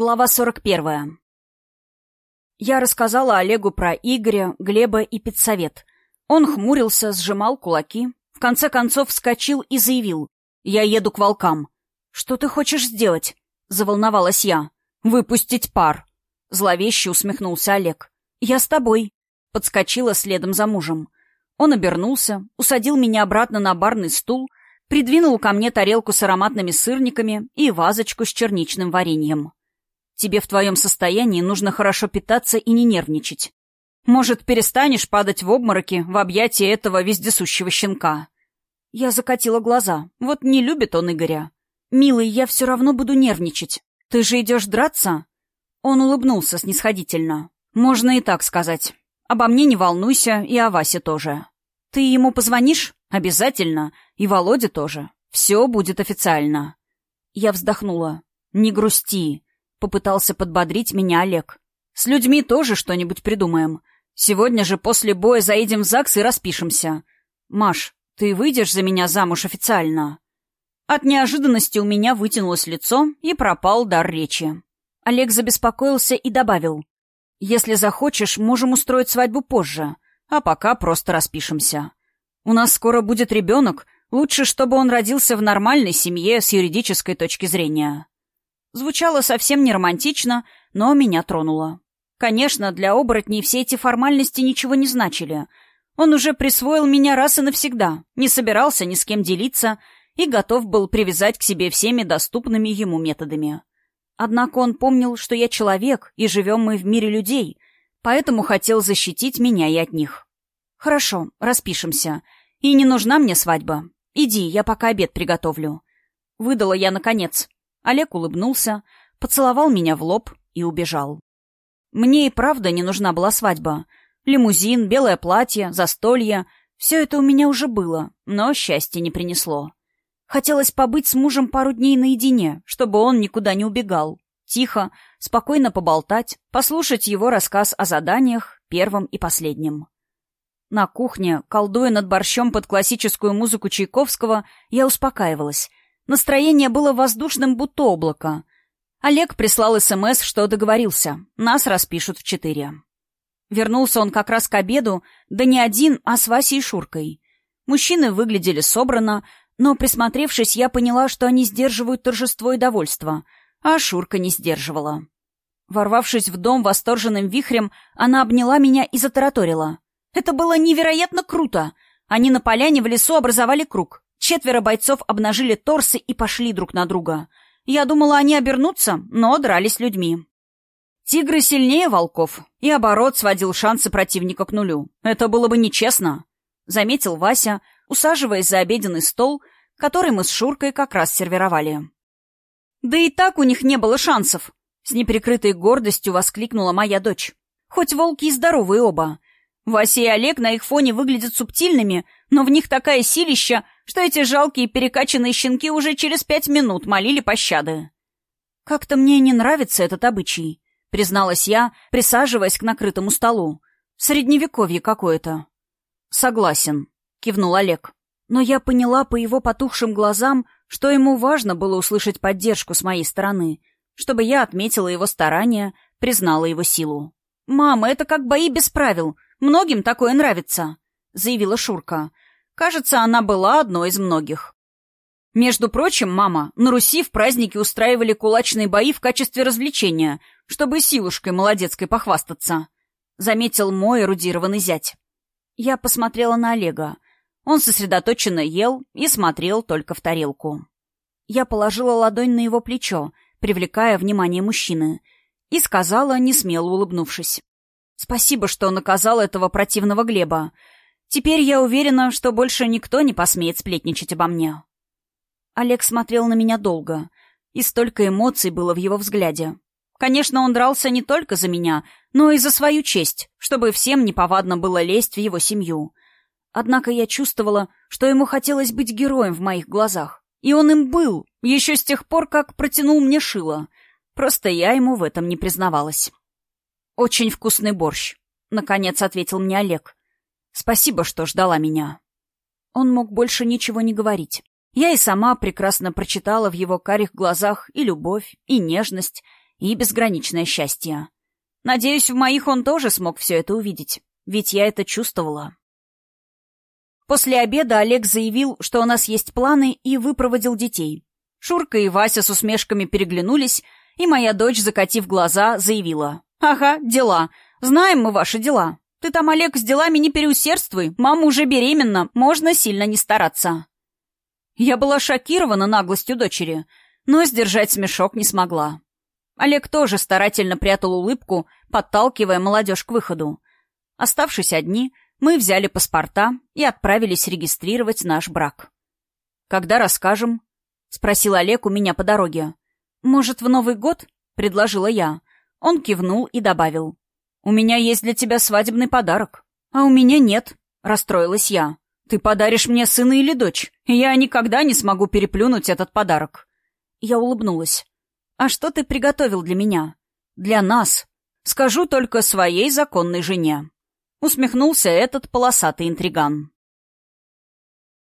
Глава 41. Я рассказала Олегу про Игоря, Глеба и педсовет. Он хмурился, сжимал кулаки, в конце концов вскочил и заявил. «Я еду к волкам». «Что ты хочешь сделать?» — заволновалась я. «Выпустить пар». Зловеще усмехнулся Олег. «Я с тобой». Подскочила следом за мужем. Он обернулся, усадил меня обратно на барный стул, придвинул ко мне тарелку с ароматными сырниками и вазочку с черничным вареньем. Тебе в твоем состоянии нужно хорошо питаться и не нервничать. Может, перестанешь падать в обмороки в объятии этого вездесущего щенка?» Я закатила глаза. Вот не любит он Игоря. «Милый, я все равно буду нервничать. Ты же идешь драться?» Он улыбнулся снисходительно. «Можно и так сказать. Обо мне не волнуйся, и о Васе тоже. Ты ему позвонишь? Обязательно. И Володе тоже. Все будет официально». Я вздохнула. «Не грусти. Попытался подбодрить меня Олег. «С людьми тоже что-нибудь придумаем. Сегодня же после боя заедем в ЗАГС и распишемся. Маш, ты выйдешь за меня замуж официально?» От неожиданности у меня вытянулось лицо и пропал дар речи. Олег забеспокоился и добавил. «Если захочешь, можем устроить свадьбу позже, а пока просто распишемся. У нас скоро будет ребенок, лучше, чтобы он родился в нормальной семье с юридической точки зрения». Звучало совсем не романтично, но меня тронуло. Конечно, для оборотней все эти формальности ничего не значили. Он уже присвоил меня раз и навсегда, не собирался ни с кем делиться и готов был привязать к себе всеми доступными ему методами. Однако он помнил, что я человек, и живем мы в мире людей, поэтому хотел защитить меня и от них. «Хорошо, распишемся. И не нужна мне свадьба. Иди, я пока обед приготовлю». Выдала я наконец. Олег улыбнулся, поцеловал меня в лоб и убежал. Мне и правда не нужна была свадьба. Лимузин, белое платье, застолье — все это у меня уже было, но счастья не принесло. Хотелось побыть с мужем пару дней наедине, чтобы он никуда не убегал. Тихо, спокойно поболтать, послушать его рассказ о заданиях, первом и последнем. На кухне, колдуя над борщом под классическую музыку Чайковского, я успокаивалась, Настроение было воздушным, будто облако. Олег прислал СМС, что договорился. Нас распишут в четыре. Вернулся он как раз к обеду, да не один, а с Васей и Шуркой. Мужчины выглядели собрано, но, присмотревшись, я поняла, что они сдерживают торжество и довольство, а Шурка не сдерживала. Ворвавшись в дом восторженным вихрем, она обняла меня и затараторила. «Это было невероятно круто! Они на поляне в лесу образовали круг. Четверо бойцов обнажили торсы и пошли друг на друга. Я думала, они обернутся, но дрались людьми. Тигры сильнее волков, и оборот сводил шансы противника к нулю. Это было бы нечестно, — заметил Вася, усаживаясь за обеденный стол, который мы с Шуркой как раз сервировали. «Да и так у них не было шансов!» — с неприкрытой гордостью воскликнула моя дочь. «Хоть волки и здоровые оба. Вася и Олег на их фоне выглядят субтильными, но в них такая силища, что эти жалкие перекачанные щенки уже через пять минут молили пощады. «Как-то мне не нравится этот обычай», — призналась я, присаживаясь к накрытому столу. «Средневековье какое-то». «Согласен», — кивнул Олег. Но я поняла по его потухшим глазам, что ему важно было услышать поддержку с моей стороны, чтобы я отметила его старания, признала его силу. «Мама, это как бои без правил. Многим такое нравится», — заявила Шурка. Кажется, она была одной из многих. Между прочим, мама, на Руси в праздники устраивали кулачные бои в качестве развлечения, чтобы силушкой молодецкой похвастаться. Заметил мой эрудированный зять. Я посмотрела на Олега. Он сосредоточенно ел и смотрел только в тарелку. Я положила ладонь на его плечо, привлекая внимание мужчины, и сказала, не смело улыбнувшись. «Спасибо, что наказал этого противного Глеба. Теперь я уверена, что больше никто не посмеет сплетничать обо мне. Олег смотрел на меня долго, и столько эмоций было в его взгляде. Конечно, он дрался не только за меня, но и за свою честь, чтобы всем неповадно было лезть в его семью. Однако я чувствовала, что ему хотелось быть героем в моих глазах. И он им был, еще с тех пор, как протянул мне шило. Просто я ему в этом не признавалась. «Очень вкусный борщ», — наконец ответил мне Олег. Спасибо, что ждала меня. Он мог больше ничего не говорить. Я и сама прекрасно прочитала в его карих глазах и любовь, и нежность, и безграничное счастье. Надеюсь, в моих он тоже смог все это увидеть, ведь я это чувствовала. После обеда Олег заявил, что у нас есть планы, и выпроводил детей. Шурка и Вася с усмешками переглянулись, и моя дочь, закатив глаза, заявила. «Ага, дела. Знаем мы ваши дела. Ты там, Олег, с делами не переусердствуй. Мама уже беременна, можно сильно не стараться». Я была шокирована наглостью дочери, но сдержать смешок не смогла. Олег тоже старательно прятал улыбку, подталкивая молодежь к выходу. Оставшись одни, мы взяли паспорта и отправились регистрировать наш брак. «Когда расскажем?» — спросил Олег у меня по дороге. «Может, в Новый год?» — предложила я. Он кивнул и добавил. «У меня есть для тебя свадебный подарок». «А у меня нет», — расстроилась я. «Ты подаришь мне сына или дочь, и я никогда не смогу переплюнуть этот подарок». Я улыбнулась. «А что ты приготовил для меня?» «Для нас. Скажу только своей законной жене». Усмехнулся этот полосатый интриган.